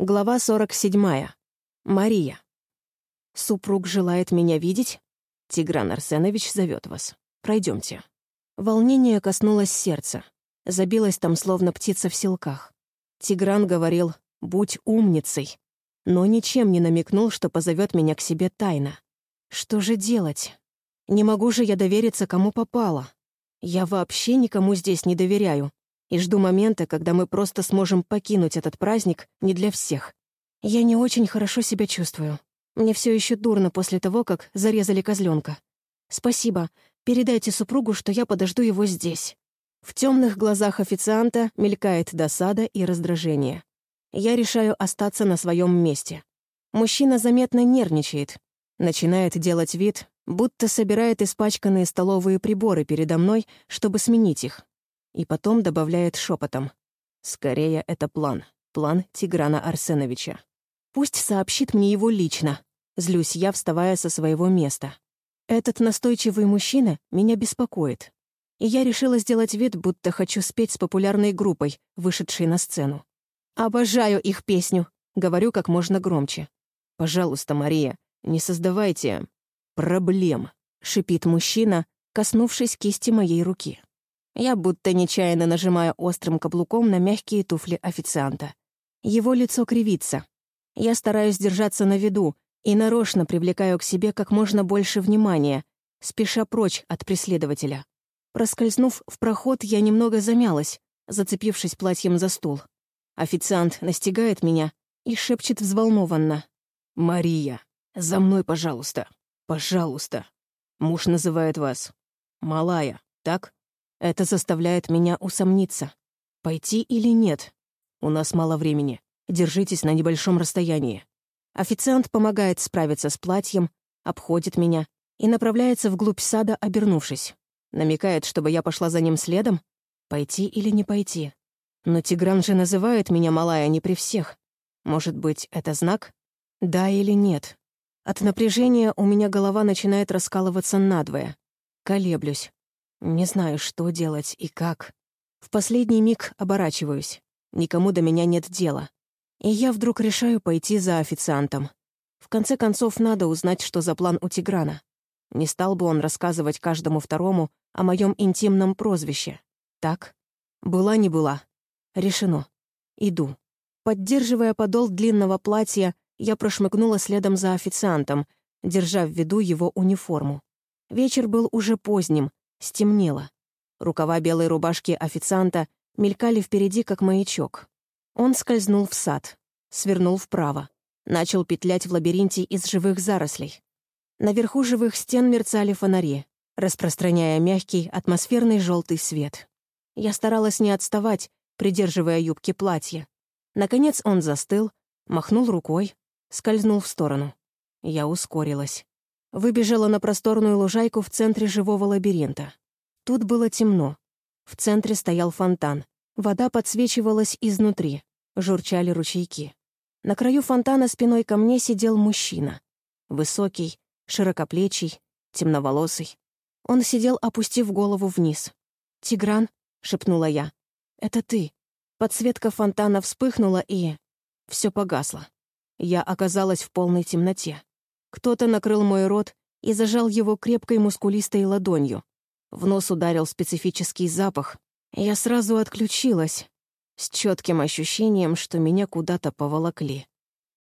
Глава 47. Мария. Супруг желает меня видеть? Тигран Арсенович зовет вас. Пройдемте. Волнение коснулось сердца. Забилось там, словно птица в селках. Тигран говорил «будь умницей», но ничем не намекнул, что позовет меня к себе тайно. Что же делать? Не могу же я довериться, кому попало. Я вообще никому здесь не доверяю, и жду момента, когда мы просто сможем покинуть этот праздник не для всех. Я не очень хорошо себя чувствую. Мне все еще дурно после того, как зарезали козленка. Спасибо. Передайте супругу, что я подожду его здесь. В темных глазах официанта мелькает досада и раздражение. Я решаю остаться на своем месте. Мужчина заметно нервничает. Начинает делать вид, будто собирает испачканные столовые приборы передо мной, чтобы сменить их и потом добавляет шепотом. «Скорее, это план. План Тиграна Арсеновича. Пусть сообщит мне его лично», — злюсь я, вставая со своего места. «Этот настойчивый мужчина меня беспокоит. И я решила сделать вид, будто хочу спеть с популярной группой, вышедшей на сцену. «Обожаю их песню», — говорю как можно громче. «Пожалуйста, Мария, не создавайте проблем», — шипит мужчина, коснувшись кисти моей руки. Я будто нечаянно нажимаю острым каблуком на мягкие туфли официанта. Его лицо кривится. Я стараюсь держаться на виду и нарочно привлекаю к себе как можно больше внимания, спеша прочь от преследователя. Проскользнув в проход, я немного замялась, зацепившись платьем за стул. Официант настигает меня и шепчет взволнованно. «Мария, за мной, пожалуйста. Пожалуйста. Муж называет вас. Малая, так?» Это заставляет меня усомниться. Пойти или нет? У нас мало времени. Держитесь на небольшом расстоянии. Официант помогает справиться с платьем, обходит меня и направляется вглубь сада, обернувшись. Намекает, чтобы я пошла за ним следом. Пойти или не пойти? Но Тигран же называет меня малая не при всех. Может быть, это знак? Да или нет? От напряжения у меня голова начинает раскалываться надвое. Колеблюсь. Не знаю, что делать и как. В последний миг оборачиваюсь. Никому до меня нет дела. И я вдруг решаю пойти за официантом. В конце концов, надо узнать, что за план у Тиграна. Не стал бы он рассказывать каждому второму о моем интимном прозвище. Так? Была не была. Решено. Иду. Поддерживая подол длинного платья, я прошмыгнула следом за официантом, держа в виду его униформу. Вечер был уже поздним, Стемнело. Рукава белой рубашки официанта мелькали впереди, как маячок. Он скользнул в сад, свернул вправо, начал петлять в лабиринте из живых зарослей. Наверху живых стен мерцали фонари, распространяя мягкий, атмосферный желтый свет. Я старалась не отставать, придерживая юбки платья. Наконец он застыл, махнул рукой, скользнул в сторону. Я ускорилась. Выбежала на просторную лужайку в центре живого лабиринта. Тут было темно. В центре стоял фонтан. Вода подсвечивалась изнутри. Журчали ручейки. На краю фонтана спиной ко мне сидел мужчина. Высокий, широкоплечий, темноволосый. Он сидел, опустив голову вниз. «Тигран», — шепнула я, — «это ты». Подсветка фонтана вспыхнула, и... все погасло. Я оказалась в полной темноте. Кто-то накрыл мой рот и зажал его крепкой мускулистой ладонью. В нос ударил специфический запах. Я сразу отключилась, с четким ощущением, что меня куда-то поволокли.